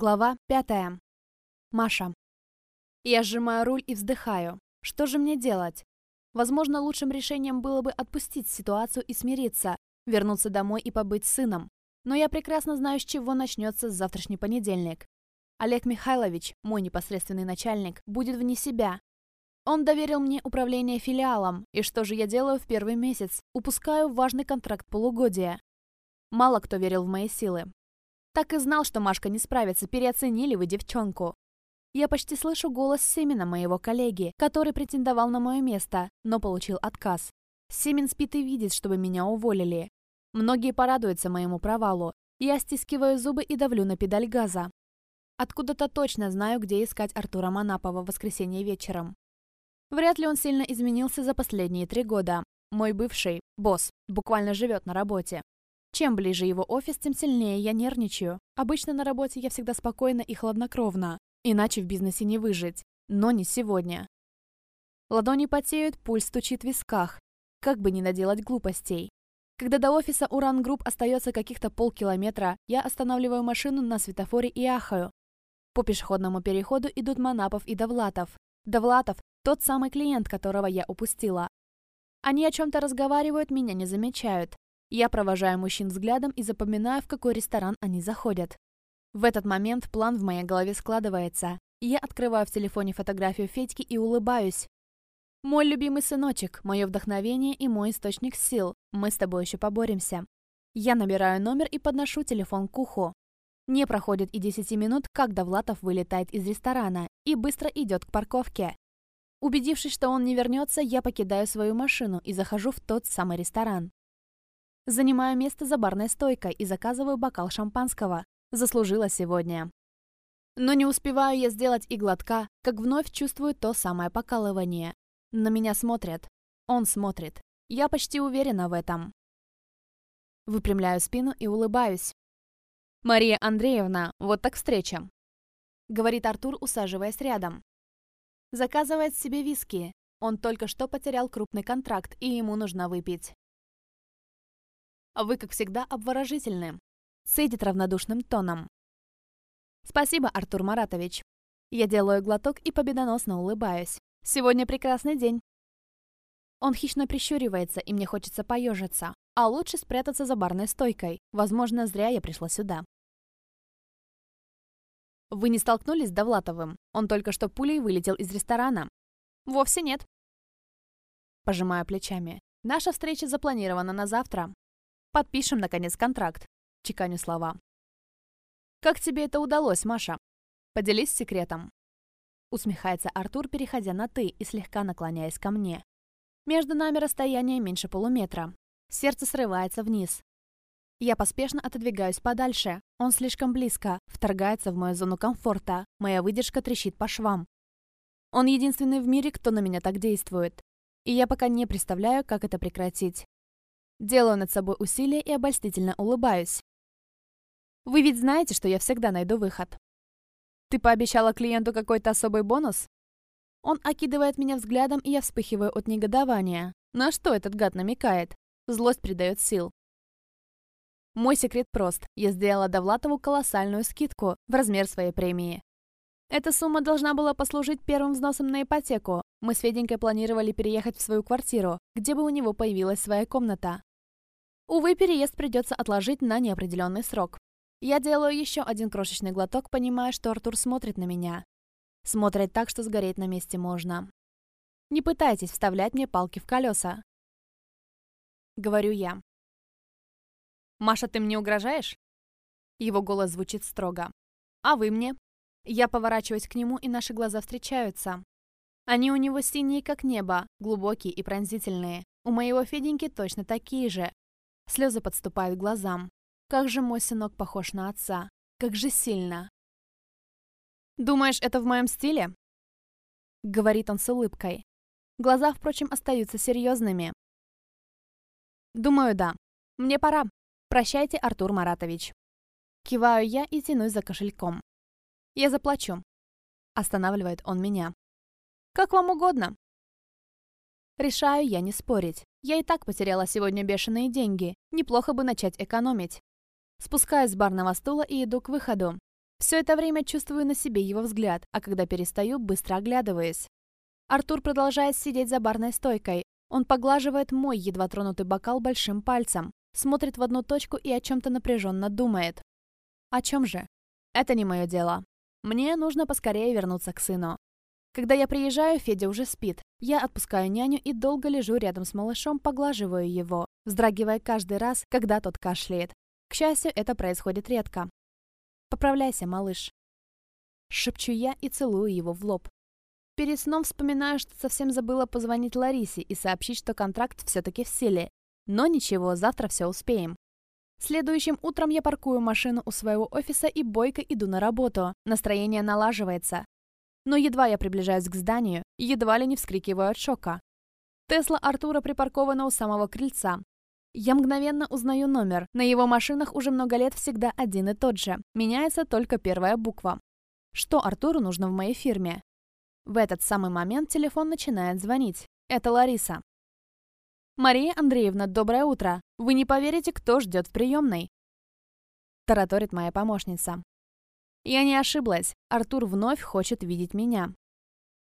Глава пятая. Маша. Я сжимаю руль и вздыхаю. Что же мне делать? Возможно, лучшим решением было бы отпустить ситуацию и смириться, вернуться домой и побыть сыном. Но я прекрасно знаю, с чего начнется завтрашний понедельник. Олег Михайлович, мой непосредственный начальник, будет вне себя. Он доверил мне управление филиалом, и что же я делаю в первый месяц? Упускаю важный контракт полугодия. Мало кто верил в мои силы, так и знал, что Машка не справится, переоценили вы девчонку. Я почти слышу голос Семена, моего коллеги, который претендовал на мое место, но получил отказ. Семен спит и видит, чтобы меня уволили. Многие порадуются моему провалу. Я стискиваю зубы и давлю на педаль газа. Откуда-то точно знаю, где искать Артура Манапова в воскресенье вечером. Вряд ли он сильно изменился за последние три года. Мой бывший, босс, буквально живет на работе. Чем ближе его офис, тем сильнее я нервничаю. Обычно на работе я всегда спокойна и хладнокровна, иначе в бизнесе не выжить. Но не сегодня. Ладони потеют, пульс стучит в висках. Как бы не наделать глупостей. Когда до офиса Уран Групп остается каких-то полкилометра, я останавливаю машину на светофоре и ахаю. По пешеходному переходу идут Манапов и Довлатов. Довлатов – тот самый клиент, которого я упустила. Они о чем-то разговаривают, меня не замечают. Я провожаю мужчин взглядом и запоминаю, в какой ресторан они заходят. В этот момент план в моей голове складывается. Я открываю в телефоне фотографию Федьки и улыбаюсь. «Мой любимый сыночек, мое вдохновение и мой источник сил. Мы с тобой еще поборемся». Я набираю номер и подношу телефон к уху. Не проходит и 10 минут, как Довлатов вылетает из ресторана и быстро идет к парковке. Убедившись, что он не вернется, я покидаю свою машину и захожу в тот самый ресторан. Занимаю место за барной стойкой и заказываю бокал шампанского. Заслужила сегодня. Но не успеваю я сделать и глотка, как вновь чувствую то самое покалывание. На меня смотрят. Он смотрит. Я почти уверена в этом. Выпрямляю спину и улыбаюсь. «Мария Андреевна, вот так встреча!» Говорит Артур, усаживаясь рядом. Заказывает себе виски. Он только что потерял крупный контракт, и ему нужно выпить. А вы, как всегда, обворожительны», — цедит равнодушным тоном. «Спасибо, Артур Маратович. Я делаю глоток и победоносно улыбаюсь. Сегодня прекрасный день». Он хищно прищуривается, и мне хочется поежиться. А лучше спрятаться за барной стойкой. Возможно, зря я пришла сюда. Вы не столкнулись с Довлатовым? Он только что пулей вылетел из ресторана. Вовсе нет. Пожимаю плечами. Наша встреча запланирована на завтра. Подпишем, наконец, контракт. Чеканю слова. Как тебе это удалось, Маша? Поделись секретом. Усмехается Артур, переходя на «ты» и слегка наклоняясь ко мне. Между нами расстояние меньше полуметра. Сердце срывается вниз. Я поспешно отодвигаюсь подальше. Он слишком близко, вторгается в мою зону комфорта. Моя выдержка трещит по швам. Он единственный в мире, кто на меня так действует. И я пока не представляю, как это прекратить. Делаю над собой усилие и обольстительно улыбаюсь. Вы ведь знаете, что я всегда найду выход. Ты пообещала клиенту какой-то особый бонус? Он окидывает меня взглядом, и я вспыхиваю от негодования. На что этот гад намекает? Злость придает сил. Мой секрет прост. Я сделала Довлатову колоссальную скидку в размер своей премии. Эта сумма должна была послужить первым взносом на ипотеку. Мы с Феденькой планировали переехать в свою квартиру, где бы у него появилась своя комната. Увы, переезд придется отложить на неопределенный срок. Я делаю еще один крошечный глоток, понимая, что Артур смотрит на меня. Смотрит так, что сгореть на месте можно. Не пытайтесь вставлять мне палки в колеса. Говорю я. «Маша, ты мне угрожаешь?» Его голос звучит строго. «А вы мне?» Я поворачиваюсь к нему, и наши глаза встречаются. Они у него синие, как небо, глубокие и пронзительные. У моего Феденьки точно такие же, Слезы подступают к глазам. Как же мой сынок похож на отца. Как же сильно. «Думаешь, это в моем стиле?» Говорит он с улыбкой. Глаза, впрочем, остаются серьезными. «Думаю, да. Мне пора. Прощайте, Артур Маратович». Киваю я и тянусь за кошельком. «Я заплачу». Останавливает он меня. «Как вам угодно». Решаю я не спорить. Я и так потеряла сегодня бешеные деньги. Неплохо бы начать экономить. Спускаюсь с барного стула и иду к выходу. Все это время чувствую на себе его взгляд, а когда перестаю, быстро оглядываюсь. Артур продолжает сидеть за барной стойкой. Он поглаживает мой едва тронутый бокал большим пальцем, смотрит в одну точку и о чем-то напряженно думает. О чем же? Это не мое дело. Мне нужно поскорее вернуться к сыну. Когда я приезжаю, Федя уже спит. Я отпускаю няню и долго лежу рядом с малышом, поглаживаю его, вздрагивая каждый раз, когда тот кашляет. К счастью, это происходит редко. «Поправляйся, малыш». Шепчу я и целую его в лоб. Перед сном вспоминаю, что совсем забыла позвонить Ларисе и сообщить, что контракт все-таки в силе. Но ничего, завтра все успеем. Следующим утром я паркую машину у своего офиса и бойко иду на работу. Настроение налаживается. Но едва я приближаюсь к зданию, едва ли не вскрикиваю от шока. Тесла Артура припаркована у самого крыльца. Я мгновенно узнаю номер. На его машинах уже много лет всегда один и тот же. Меняется только первая буква. Что Артуру нужно в моей фирме? В этот самый момент телефон начинает звонить. Это Лариса. «Мария Андреевна, доброе утро. Вы не поверите, кто ждет в приемной?» Тараторит моя помощница. Я не ошиблась. Артур вновь хочет видеть меня.